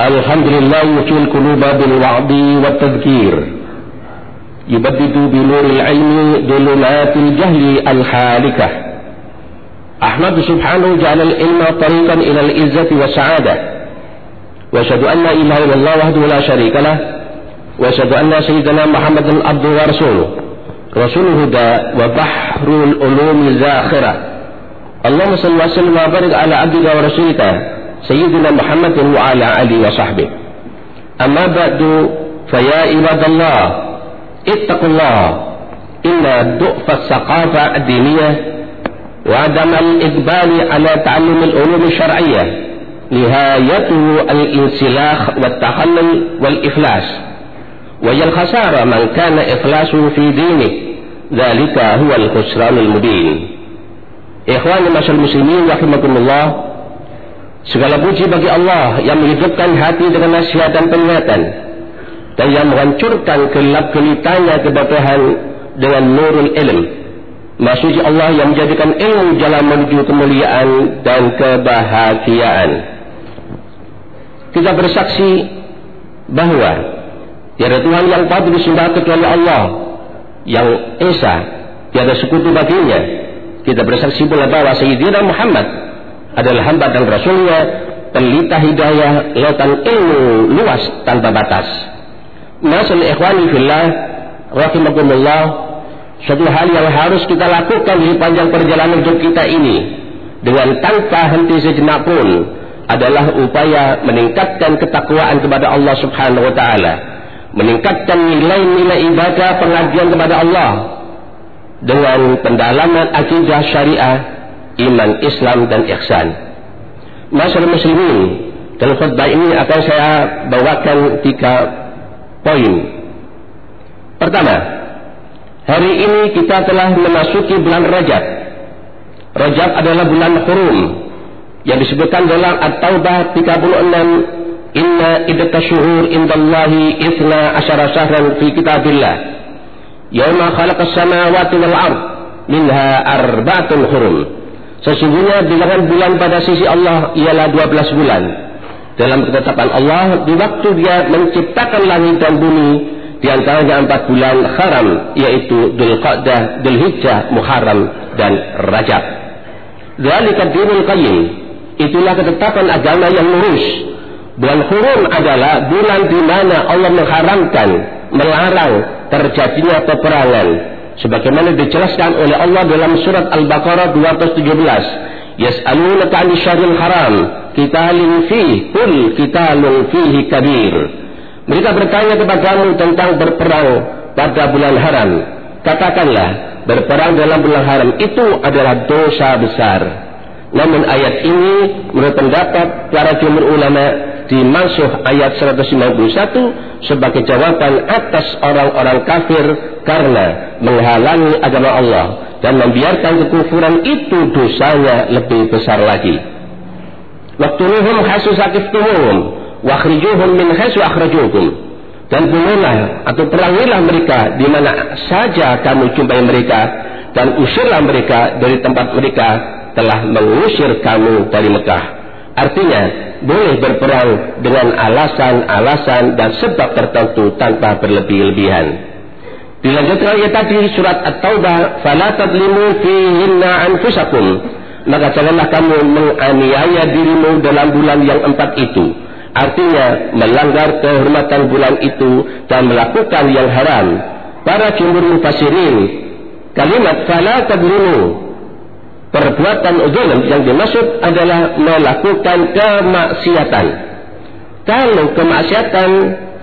الحمد لله يحيي القلوب بالوعظ والتذكير. يبدد بنور العلم ظلمات الجهل الحالكة. أحمد سبحانه جعل العلم طريقا إلى العزة والسعادة. وأشهد أن لا إله إلا الله وحده لا شريك له. وأشهد أن سيدنا محمدا عبده ورسوله. رسول الهدى وبحر العلوم الزاخرة. اللهم صل وسلم وبارك على عبدك ورسولك. سيدنا محمد وعلى آله وصحبه. أما بعد فيا عباد الله اتقوا الله. إن ضعف الثقافة الدينية وعدم الإقبال على تعلم العلوم الشرعية نهايته الانسلاخ والتخلل والإفلاس. وهي الخسارة من كان إفلاسه في دينه ذلك هو الخسران المبين. إخواني معاشر المسلمين رحمكم الله Segala puji bagi Allah yang menghidupkan hati dengan nasihat dan penglihatan dan yang menghancurkan gelap gelitanya kebodohan dengan nurul ilm. Maksudnya Allah yang menjadikan ilmu jalan menuju kemuliaan dan kebahagiaan. Kita bersaksi bahwa tiada Tuhan yang patut disembah kecuali Allah yang Esa tiada sekutu baginya. Kita bersaksi pula bahwa Sayyidina Muhammad adalah hamba dan rasulnya pelita hidayah lautan ilmu luas tanpa batas. Masul ikhwani fillah rahimakumullah satu hal yang harus kita lakukan di panjang perjalanan hidup kita ini dengan tanpa henti sejenak pun adalah upaya meningkatkan ketakwaan kepada Allah Subhanahu wa taala meningkatkan nilai-nilai ibadah pengabdian kepada Allah dengan pendalaman akidah syariah iman Islam dan ihsan. Masyarakat muslimin, dalam khutbah ini akan saya bawakan tiga poin. Pertama, hari ini kita telah memasuki bulan Rajab. Rajab adalah bulan hurum yang disebutkan dalam At-Taubah 36 Inna iddata syuhur indallahi ithna asyara syahran fi kitabillah Yawma khalaqas samawati wal ard minha arba'atun hurum Sesungguhnya bilangan bulan pada sisi Allah ialah 12 bulan. Dalam ketetapan Allah, di waktu dia menciptakan langit dan bumi, di antaranya empat bulan haram, yaitu Dhul Qa'dah, Dhul Hijjah, Muharram, dan Rajab. Dzalika dinul qayyim. Itulah ketetapan agama yang lurus. Bulan hurum adalah bulan di mana Allah mengharamkan, melarang terjadinya peperangan, sebagaimana dijelaskan oleh Allah dalam surat Al-Baqarah 217 yas'alunaka 'anil syahril haram qitalin fihi kul qitalun fihi kabir. Mereka bertanya kepadamu tentang berperang pada bulan haram. Katakanlah berperang dalam bulan haram itu adalah dosa besar. Namun ayat ini menurut pendapat para jumhur ulama dimansuh ayat 191 sebagai jawaban atas orang-orang kafir karena menghalangi agama Allah dan membiarkan kekufuran itu dosanya lebih besar lagi. Waktuluhum hasu sakiftuhum wakhrijuhum min hasu akhrajukum dan bunuhlah atau perangilah mereka di mana saja kamu jumpai mereka dan usirlah mereka dari tempat mereka telah mengusir kamu dari Mekah. Artinya, boleh berperang dengan alasan-alasan dan sebab tertentu tanpa berlebih-lebihan. Dilanjutkan ayat tadi surat At-Taubah, "Fala tadlimu fihinna anfusakum." Maka janganlah kamu menganiaya dirimu dalam bulan yang empat itu. Artinya melanggar kehormatan bulan itu dan melakukan yang haram. Para jumhur mufassirin kalimat fala tadlimu perbuatan zalim yang dimaksud adalah melakukan kemaksiatan. Kalau kemaksiatan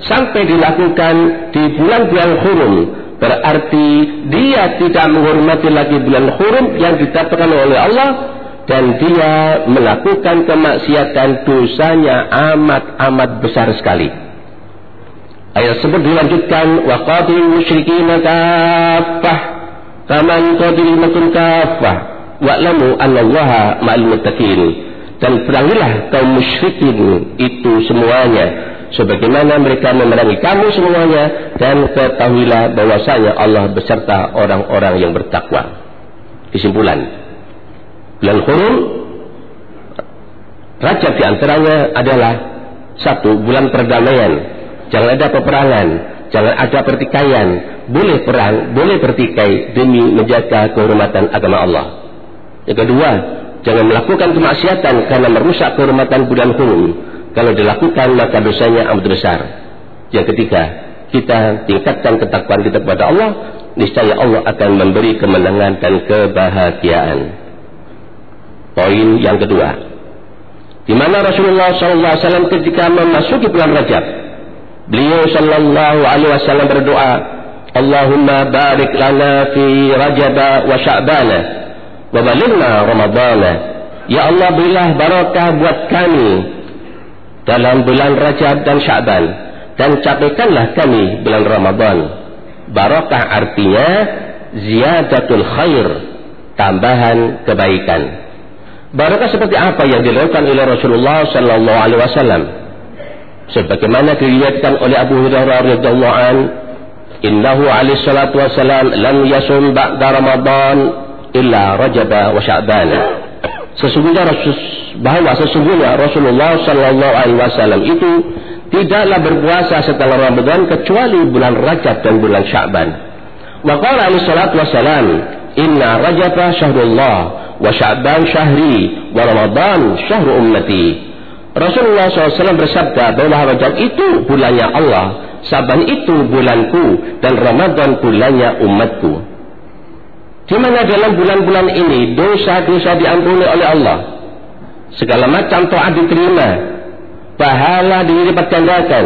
sampai dilakukan di bulan-bulan hurum, berarti dia tidak menghormati lagi bulan hurum yang ditetapkan oleh Allah dan dia melakukan kemaksiatan dosanya amat-amat besar sekali. Ayat tersebut dilanjutkan wa qatilul musyrikin kaffah kaman qatilul kaffah wa'lamu annallaha ma'al muttaqin dan perangilah kaum musyrikin itu semuanya sebagaimana mereka memerangi kamu semuanya dan ketahuilah bahwasanya Allah beserta orang-orang yang bertakwa kesimpulan bulan hurum Rajab diantaranya adalah Satu, bulan perdamaian. Jangan ada peperangan, jangan ada pertikaian. Boleh perang, boleh pertikai demi menjaga kehormatan agama Allah. Yang kedua, jangan melakukan kemaksiatan karena merusak kehormatan bulan hurum. Kalau dilakukan maka dosanya amat besar. Yang ketiga, kita tingkatkan ketakwaan kita kepada Allah, niscaya Allah akan memberi kemenangan dan kebahagiaan. Poin yang kedua, di mana Rasulullah SAW ketika memasuki bulan Rajab, beliau Shallallahu Alaihi Wasallam berdoa, Allahumma barik lana fi Rajab wa Sya'bana wa balighna Ramadana. Ya Allah berilah barakah buat kami dalam bulan Rajab dan Sya'ban dan capaikanlah kami bulan Ramadan. Barakah artinya ziyadatul khair, tambahan kebaikan. Barakah seperti apa yang dilakukan oleh Rasulullah sallallahu alaihi wasallam? Sebagaimana diriwayatkan oleh Abu Hurairah radhiyallahu an, "Innahu alaihi salatu wasalam lam yasum ba'da Ramadan illa Rajab wa Sya'ban." Sesungguhnya bahwa sesungguhnya Rasulullah sallallahu alaihi wasallam itu tidaklah berpuasa setelah Ramadan kecuali bulan Rajab dan bulan Sya'ban. Wa qala alaihi salatu wasalam, "Inna Rajab syahrullah wa Sya'ban syahri wa Ramadan syahru ummati." Rasulullah SAW bersabda bahwa Rajab itu bulannya Allah, Saban itu bulanku, dan Ramadan bulannya umatku. Di mana dalam bulan-bulan ini dosa-dosa diampuni oleh Allah. Segala macam taat diterima, pahala dilipat gandakan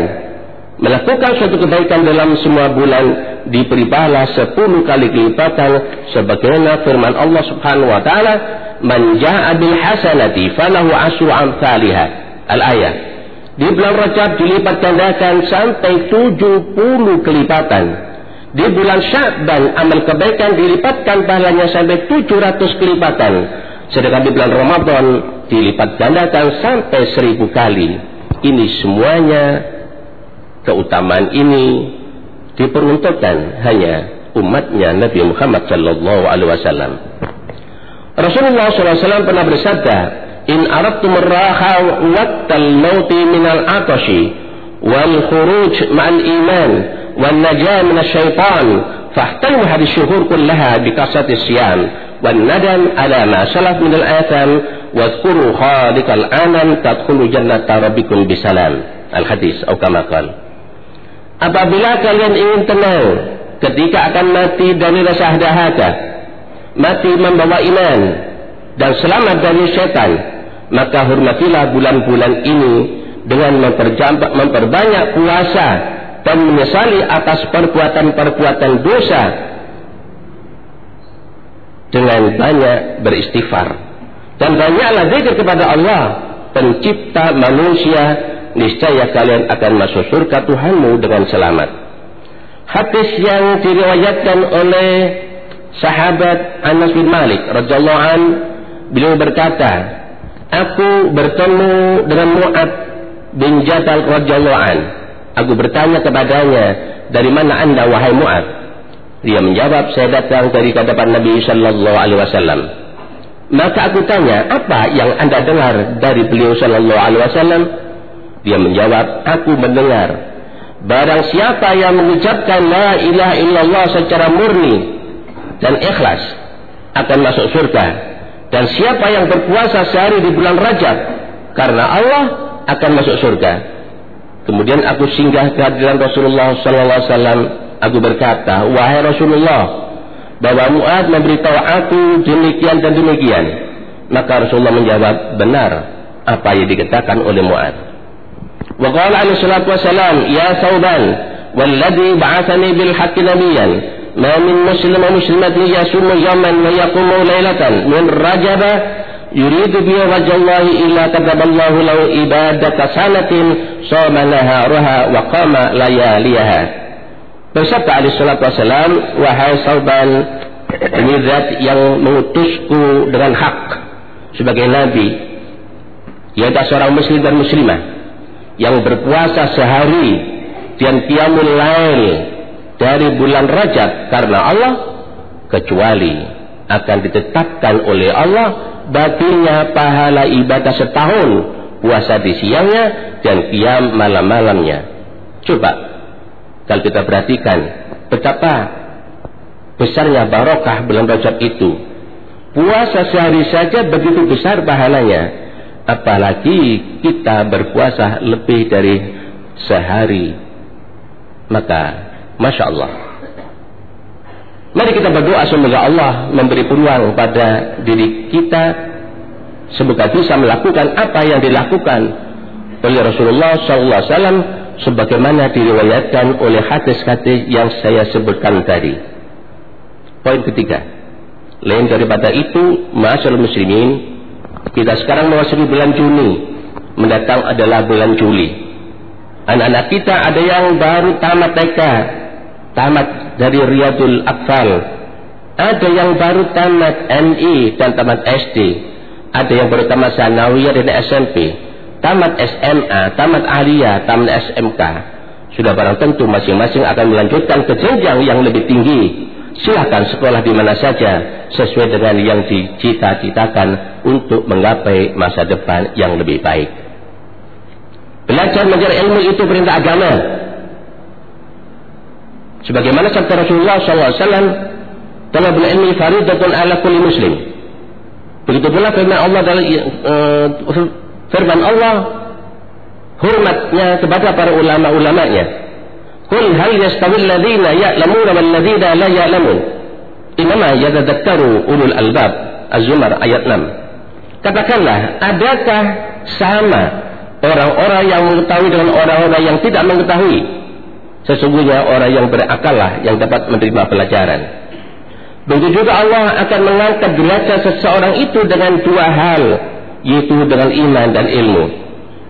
melakukan suatu kebaikan dalam semua bulan diberi pahala sepuluh kali kelipatan sebagaimana firman Allah Subhanahu wa taala man jaa bil hasanati falahu asru amsalha al ayat di bulan Rajab dilipat gandakan sampai 70 kelipatan di bulan Sya'ban amal kebaikan dilipatkan pahalanya sampai 700 kelipatan. Sedangkan di bulan Ramadan dilipat gandakan sampai 1000 kali. Ini semuanya keutamaan ini diperuntukkan hanya umatnya Nabi Muhammad sallallahu alaihi wasallam. Rasulullah SAW pernah bersabda, "In aradtum ar-raha waqtal mauti min al-atashi wal khuruj ma'al iman asy-syaitan fahtamu hadhihi syuhur kullaha bi kasati siyam wan nadam ala ma salaf min al-atham wadhkuru khaliqal anan tadkhulu jannata rabbikum bisalam al hadis atau kama apabila kalian ingin tenang ketika akan mati dari rasa dahaga mati membawa iman dan selamat dari setan maka hormatilah bulan-bulan ini dengan memperbanyak puasa dan menyesali atas perbuatan-perbuatan dosa dengan banyak beristighfar. Dan banyaklah zikir kepada Allah pencipta manusia niscaya kalian akan masuk surga Tuhanmu dengan selamat. Hadis yang diriwayatkan oleh sahabat Anas bin Malik an beliau berkata aku bertemu dengan Mu'ad bin Jabal radhiyallahu an aku bertanya kepadanya dari mana anda wahai Mu'ad dia menjawab saya datang dari hadapan Nabi sallallahu alaihi wasallam maka aku tanya, apa yang anda dengar dari beliau Sallallahu Alaihi Wasallam? Dia menjawab, aku mendengar. Barang siapa yang mengucapkan La ilaha illallah secara murni dan ikhlas akan masuk surga. Dan siapa yang berpuasa sehari di bulan Rajab karena Allah akan masuk surga. Kemudian aku singgah ke hadiran Rasulullah Wasallam. Aku berkata, wahai Rasulullah, bahwa Mu'ad memberitahu aku demikian dan demikian. Maka Rasulullah menjawab, benar apa yang dikatakan oleh Mu'ad. Wa qala alaihi salatu wasalam, ya Sauban, walladhi ba'athani bil haqqi nabiyyan, ma min muslim wa muslimatin yasumu yawman wa yaqumu laylatan min rajaba yuridu bi wajallahi illa kataballahu lahu ibadata sanatin sama naharaha wa qama layaliha. Bersabda Ali Salatu Wasalam, wahai Sauban, ini zat yang mengutusku dengan hak sebagai Nabi. Adalah seorang muslim dan muslimah yang berpuasa sehari dan qiyamul lail dari bulan Rajab karena Allah kecuali akan ditetapkan oleh Allah baginya pahala ibadah setahun puasa di siangnya dan qiyam malam-malamnya. Coba kalau kita perhatikan betapa besarnya barokah bulan Rajab itu. Puasa sehari saja begitu besar pahalanya. Apalagi kita berpuasa lebih dari sehari. Maka, Masya Allah. Mari kita berdoa semoga Allah memberi peluang pada diri kita semoga bisa melakukan apa yang dilakukan oleh Rasulullah SAW sebagaimana diriwayatkan oleh hadis-hadis yang saya sebutkan tadi. Poin ketiga, lain daripada itu, masyarakat muslimin, kita sekarang memasuki bulan Juni, mendatang adalah bulan Juli. Anak-anak kita ada yang baru tamat TK, tamat dari Riyadul Akfal. Ada yang baru tamat NI dan tamat SD. Ada yang baru tamat Sanawiyah dan SMP. Tamat SMA, tamat Aliyah, tamat SMK. Sudah barang tentu masing-masing akan melanjutkan ke jenjang yang lebih tinggi. Silahkan sekolah di mana saja sesuai dengan yang dicita-citakan untuk menggapai masa depan yang lebih baik. Belajar mencari ilmu itu perintah agama. Sebagaimana sabda Rasulullah SAW, talabul ilmi faridatun ala kulli muslim. Begitu pula firman Allah dalam uh, firman Allah hormatnya kepada para ulama-ulamanya. Qul hal yastawi alladhina ya'lamuna wal ladzina la ya'lamun. Inama yatadakkaru ulul albab. Az-Zumar ayat 6. Katakanlah, adakah sama orang-orang yang mengetahui dengan orang-orang yang tidak mengetahui? Sesungguhnya orang yang berakallah yang dapat menerima pelajaran. Begitu juga Allah akan mengangkat derajat seseorang itu dengan dua hal, yaitu dengan iman dan ilmu.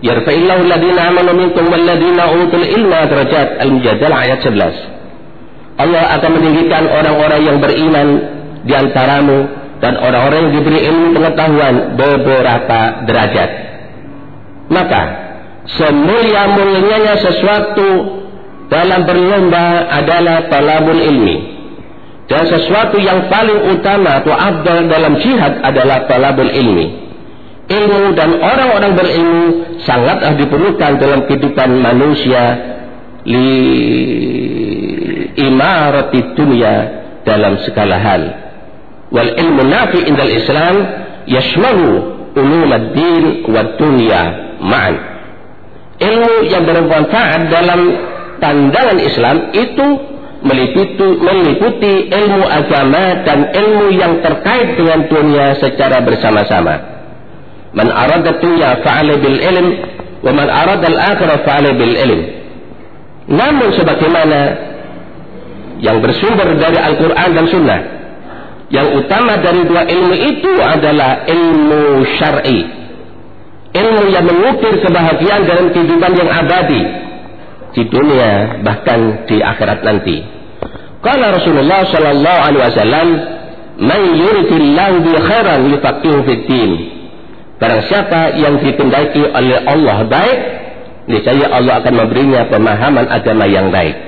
Yarfa'illahu alladhina amanu minkum walladhina utul ilma derajat Al-Mujadalah ayat 11. Allah akan meninggikan orang-orang yang beriman di antaramu dan orang-orang yang diberi ilmu pengetahuan beberapa derajat. Maka semulia-mulianya sesuatu dalam berlomba adalah talabul ilmi. Dan sesuatu yang paling utama atau abdal dalam jihad adalah talabul ilmi. Ilmu dan orang-orang berilmu sangatlah diperlukan dalam kehidupan manusia li imarati dunia dalam segala hal. Wal ilmu nafi indal islam yashmalu ulum ad-din wa dunia ma'an. Ilmu yang bermanfaat dalam pandangan Islam itu meliputi, meliputi ilmu agama dan ilmu yang terkait dengan dunia secara bersama-sama. Man arada dunya fa'ala bil ilm wa man arada al-akhirah fa'ala bil ilm. Namun sebagaimana yang bersumber dari Al-Quran dan Sunnah yang utama dari dua ilmu itu adalah ilmu syar'i. Ilmu yang mengukir kebahagiaan dalam kehidupan yang abadi di dunia bahkan di akhirat nanti Kala Rasulullah sallallahu alaihi wasallam khairan Barang siapa yang dikendaki oleh Allah baik, niscaya Allah akan memberinya pemahaman agama yang baik.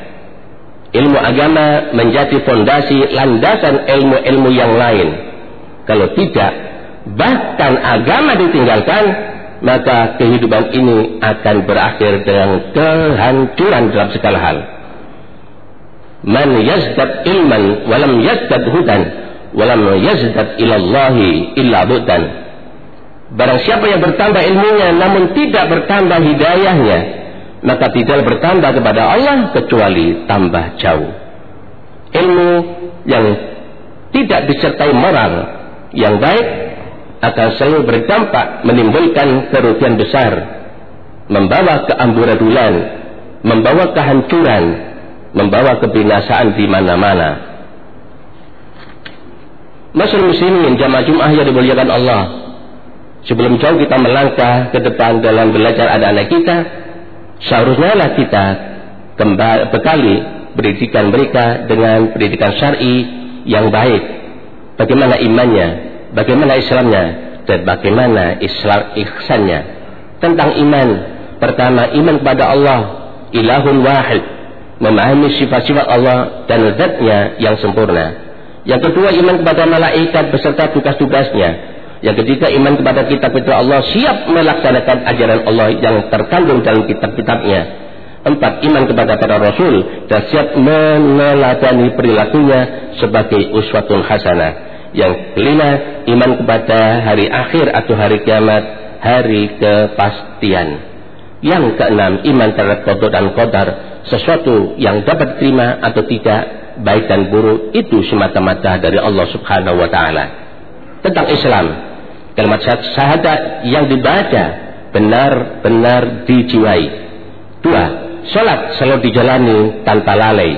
Ilmu agama menjadi fondasi landasan ilmu-ilmu yang lain. Kalau tidak, bahkan agama ditinggalkan, maka kehidupan ini akan berakhir dengan kehancuran dalam segala hal. Man yazdad ilman walam yazdad hudan walam yazdad ilallahi illa budan. Barang siapa yang bertambah ilmunya namun tidak bertambah hidayahnya, maka tidak bertambah kepada Allah kecuali tambah jauh. Ilmu yang tidak disertai moral yang baik akan selalu berdampak menimbulkan kerugian besar, membawa keamburadulan, membawa kehancuran, membawa kebinasaan di mana-mana. Masyarakat muslimin jamaah Jumat yang dimuliakan Allah. Sebelum jauh kita melangkah ke depan dalam belajar anak-anak kita, seharusnya lah kita kembali bekali pendidikan mereka dengan pendidikan syar'i yang baik. Bagaimana imannya, bagaimana Islamnya, dan bagaimana Islam ihsannya. Tentang iman, pertama iman kepada Allah, ilahun wahid, memahami sifat-sifat Allah dan zatnya yang sempurna. Yang kedua iman kepada malaikat beserta tugas-tugasnya Yang ketiga iman kepada kitab-kitab Allah siap melaksanakan ajaran Allah yang terkandung dalam kitab-kitabnya. Empat, iman kepada para rasul dan siap meneladani perilakunya sebagai uswatun hasanah. Yang kelima, iman kepada hari akhir atau hari kiamat, hari kepastian. Yang keenam, iman terhadap kodar dan kodar, sesuatu yang dapat diterima atau tidak, baik dan buruk, itu semata-mata dari Allah subhanahu wa ta'ala. Tentang Islam, kalimat syahadat yang dibaca benar-benar dijiwai. Dua, sholat selalu dijalani tanpa lalai.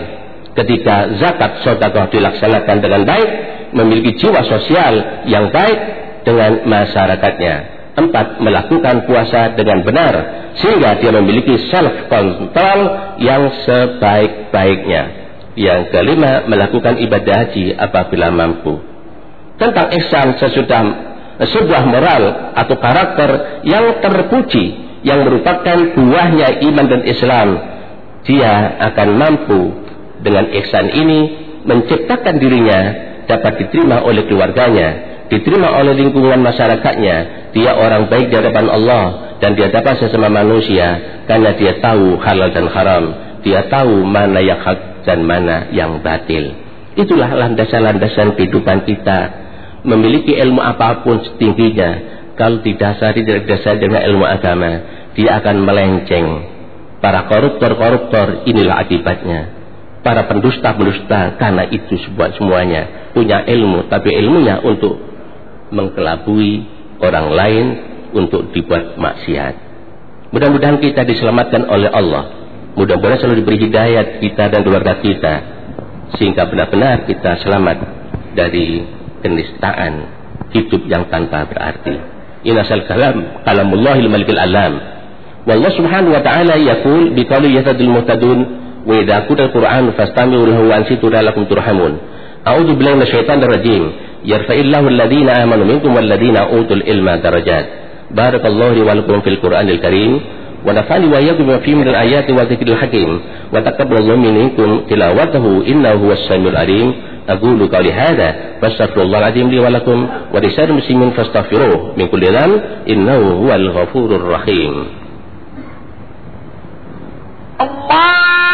Ketika zakat sedekah dilaksanakan dengan baik, memiliki jiwa sosial yang baik dengan masyarakatnya. Empat, melakukan puasa dengan benar sehingga dia memiliki self control yang sebaik-baiknya. Yang kelima, melakukan ibadah haji apabila mampu. Tentang ihsan sesudah sebuah moral atau karakter yang terpuji yang merupakan buahnya iman dan Islam dia akan mampu dengan ihsan ini menciptakan dirinya dapat diterima oleh keluarganya diterima oleh lingkungan masyarakatnya. Dia orang baik di hadapan Allah dan dia dapat sesama manusia karena dia tahu halal dan haram. Dia tahu mana yang hak dan mana yang batil. Itulah landasan-landasan kehidupan kita. Memiliki ilmu apa pun setingginya kalau didasari dari dasar dengan ilmu agama dia akan melenceng. Para koruptor-koruptor inilah akibatnya para pendusta-pendusta karena itu sebuah semuanya. Punya ilmu tapi ilmunya untuk mengkelabui orang lain untuk dibuat maksiat. Mudah-mudahan kita diselamatkan oleh Allah. Mudah-mudahan selalu diberi hidayat kita dan keluarga kita sehingga benar-benar kita selamat dari kenistaan hidup yang tanpa berarti. Inasal kalam kalamullahil malikil alam. Wallah subhanahu wa ta'ala yakul biqali yatadul muhtadun وإذا قرئ القرآن فاستمعوا له وأنصتوا لعلكم ترحمون. أعوذ بالله من الشيطان الرجيم. يرفع الله الذين آمنوا منكم والذين أوتوا العلم درجات. بارك الله لي ولكم في القرآن الكريم. ونفعني وإياكم في من الآيات والذكر الحكيم. وتقبل الله منكم تلاوته إنه هو السميع العليم. أقول قولي هذا فاستغفر الله العظيم لي ولكم ولسائر المسلمين فاستغفروه من كل ذنب إنه هو الغفور الرحيم. الله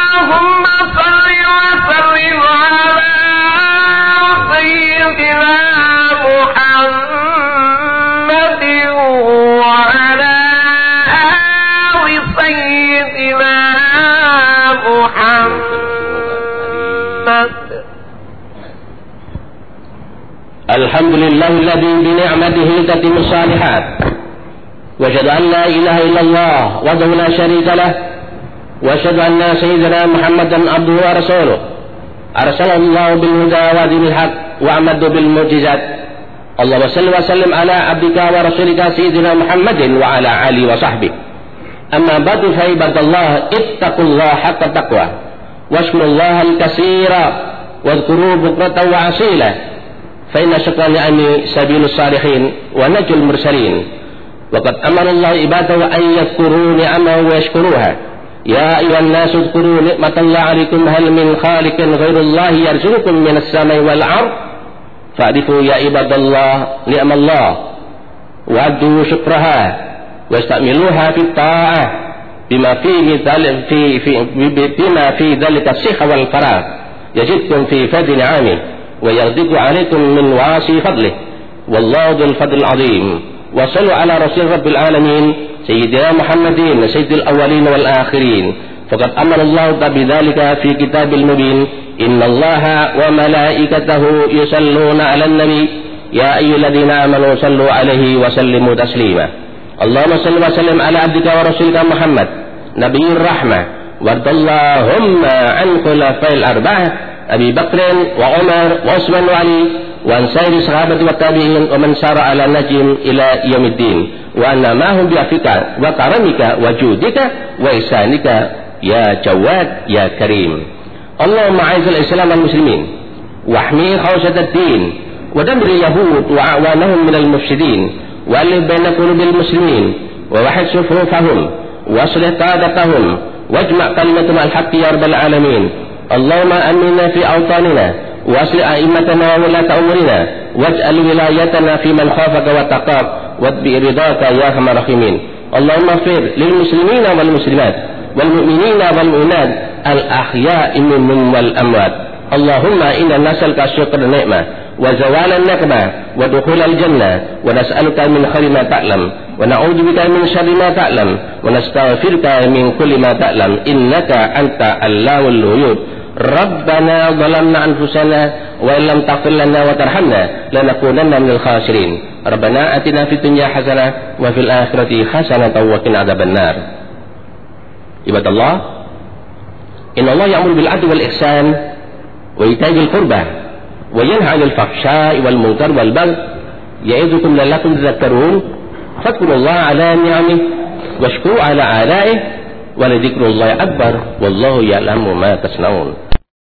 الحمد لله الذي بنعمته تتم الصالحات. وأشهد أن لا إله إلا الله وحده لا شريك له وأشهد أن سيدنا محمدا عبده ورسوله. ارسله الله بالهدى ودين الحق وأمد بالمعجزات. اللهم صل وسلم على عبدك ورسولك سيدنا محمد وعلى آله وصحبه. أما بعد فعباد الله اتقوا الله حق التقوى واشكروا الله الكثير. واذكروه بكرة وعصيلة فإن شكر النعم سبيل الصالحين ونجو المرسلين. وقد أمر الله عباده أن يذكروا نعمه ويشكروها. يا أيها الناس اذكروا نعمة الله عليكم هل من خالق غير الله يرزقكم من السماء والأرض؟ فاعرفوا يا عباد الله نعم الله وأدوا شكرها واستعملوها في الطاعة بما فيه ذلك في, في بما في ذلك الصحة والفراغ. يزدكم في فضل نعمه ويغدق عليكم من واسع فضله. والله ذو الفضل العظيم. وصلوا على رسول رب العالمين. سيدنا محمد سيد الأولين والآخرين. فقد أمر الله بذلك في كتاب المبين. إن الله وملائكته يصلون على النبي. يا أيها الذين آمنوا صلوا عليه وسلموا تسليما. اللهم صل وسلم على عبدك ورسولك محمد نبي الرحمة. وارض اللهم عن خلفاء الأربعة أبي بكر وعمر وعثمان وعلي. وعن سائر الصحابة والتابعين ومن سار على نجم إلى يوم الدين وأن معهم بعفك وكرمك وجودك وإحسانك يا جواد يا كريم. اللهم أعز الإسلام والمسلمين واحمي خوشة الدين ودمر اليهود وأعوانهم من المفسدين وألف بين قلوب المسلمين ووحد صفوفهم وأصلح قادتهم واجمع كلمتهم الحق يا رب العالمين. اللهم أمنا في أوطاننا وأصل أئمتنا ولاة أمورنا واجعل ولايتنا في من خافك واتقاك. رضاك يا أرحم الراحمين. اللهم اغفر للمسلمين والمسلمات والمؤمنين والمؤمنات الأحياء منهم والأموات. اللهم إنا نسألك شكر النعمة وزوال النقمة ودخول الجنة ونسألك من خير ما تعلم ونعوذ بك من شر ما تعلم ونستغفرك من كل ما تعلم. إنك أنت علام الغيوب ربنا ظلمنا أنفسنا وإن لم تغفر لنا وترحمنا لنكونن من الخاسرين. ربنا أتنا في الدنيا حسنة وفي الآخرة حسنة وقنا عذاب النار. عباد الله إن الله يأمر بالعدل والإحسان وإيتاء القربى وينهى عن الفحشاء والمنكر والبغي يعظكم لعلكم تذكرون. فاذكروا الله على نعمه واشكروا على آلائه ولذكر الله أكبر والله يعلم ما تصنعون.